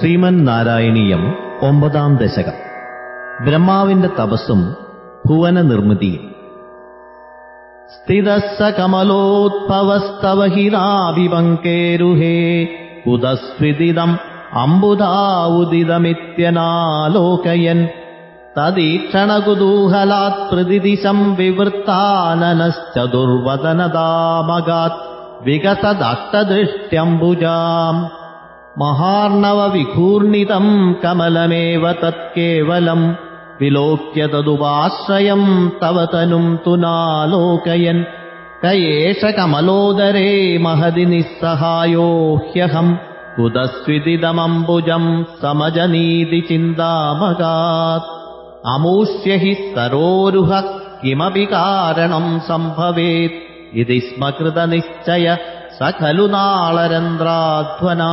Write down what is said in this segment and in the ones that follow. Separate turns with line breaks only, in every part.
ശ്രീമന്നാരായണീയം ഒമ്പതാം ദശകം. ബ്രഹ്മാവിന്റെ തപസ്സും ഭുവന നിർമ്മിതിയും. സ്ഥിതഃ സ ഉദസ്വിദിതം ഹിരാഭിപങ്കേരുഹേ തദീക്ഷണകുതൂഹലാത് പ്രതിദിശം വിവൃത്താനനശ്ചതുർവദനതാമകാത് വികസദഷ്ടദൃഷ്ട്യംബുജാം महार्णवविकूर्णितम् कमलमेव तत्केवलम् विलोक्य तदुपाश्रयम् तव तनुम् तु नालोकयन्। क एष कमलोदरे महदि निःसहायो ह्यहम् कुतस्विदिदमम्बुजम् समजनीति चिन्तामगात् अमूष्य हि सरोरुह किमपि कारणम् सम्भवेत्। इति स्म कृतनिश्चय स खलु नाळरन्ध्राध्वना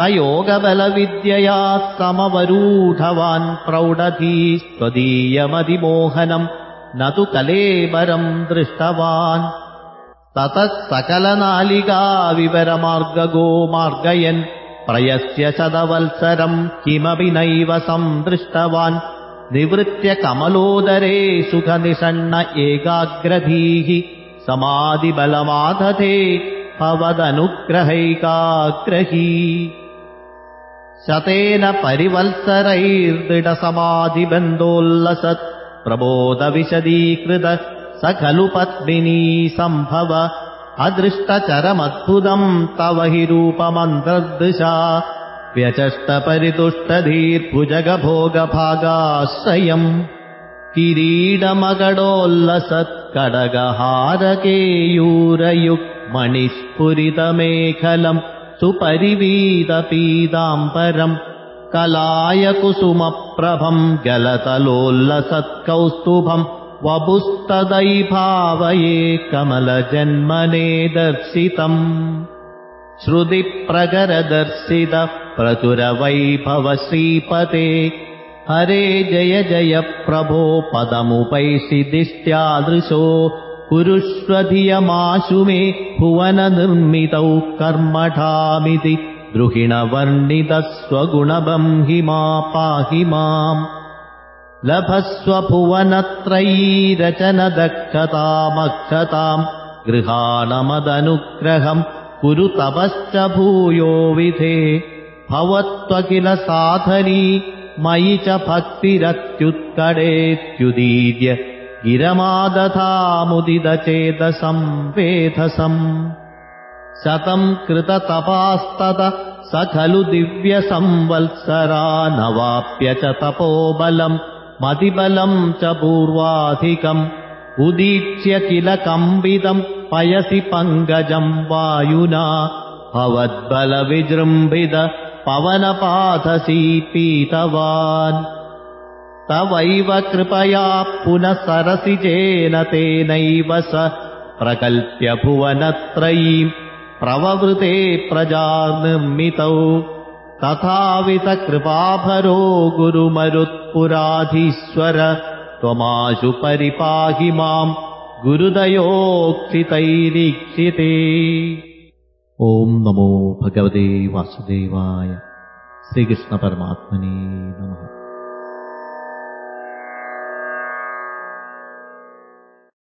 स योगबलविद्यया समवरूढवान् प्रौढधी त्वदीयमधिमोहनम् न तु कलेबरम् दृष्टवान्। ततः सकलनालिकाविवरमार्ग गोमार्गयन् प्रयस्य शतवत्सरम् किमपि नैव सन्दृष्टवान् निवृत्य कमलोदरे सुखनिषण्ण एकाग्रधीः समाधिबलमादथे भवदनुग्रहैकाग्रही। शतेन परिवल्सरैर्दृढसमाधिबन्धोल्लसत् प्रबोधविशदीकृत स खलु पद्मिनी सम्भव अदृष्टचरमद्भुतम् तव हि रूपमन्तर्दिशा व्यचष्टपरितुष्टधीर्भुजगभोगभागाश्रयम् किरीडमगडोल्लसत् कडगहारकेयूरयुक् सुपरिवीतपीताम्बरम् कलायकुसुमप्रभम् गलतलोल्लसत्कौस्तुभम् वपुस्तदैभावये कमलजन्मने दर्शितम् श्रुतिप्रगरदर्शित प्रचुरवैभव श्रीपते हरे जय जय प्रभो पदमुपैषि दिष्ट्यादृशो कुरुष्वधियमाशु मे भुवननिर्मितौ कर्मठामिति द्रुहिणवर्णितस्वगुणबं हि मा पाहि माम् लभस्वभुवनत्रयीरचनदक्षतामक्षताम् गृहाणमदनुग्रहम् कुरु तपश्च भूयो विधे भवत्वकिल साधनी मयि च भक्तिरत्युत्कडेत्युदीर्य गिरमादधामुदिदचेतसं वेधसम् शतम् कृततपास्तत स खलु दिव्यसंवत्सरा नवाप्य च तपोबलम् मतिबलम् च पूर्वाधिकम्। उदीक्ष्य किल कम्बितम् पयसि पङ्कजम् वायुना। भवद्बलविजृम्भित पवनपाथसी पीतवान् तवैव कृपया पुनः सरसिजेन तेनैव स प्रकल्प्य भुवनत्रयीम् प्रववृते प्रजानिर्मितौ तथावितकृपाभरो गुरुमरुत्पुराधीश्वर त्वमाशु परिपाहि माम् गुरुदयोक्षितैरीक्षिते ॐ नमो भगवते वासुदेवाय। श्रीकृष्णपरमात्मने नमः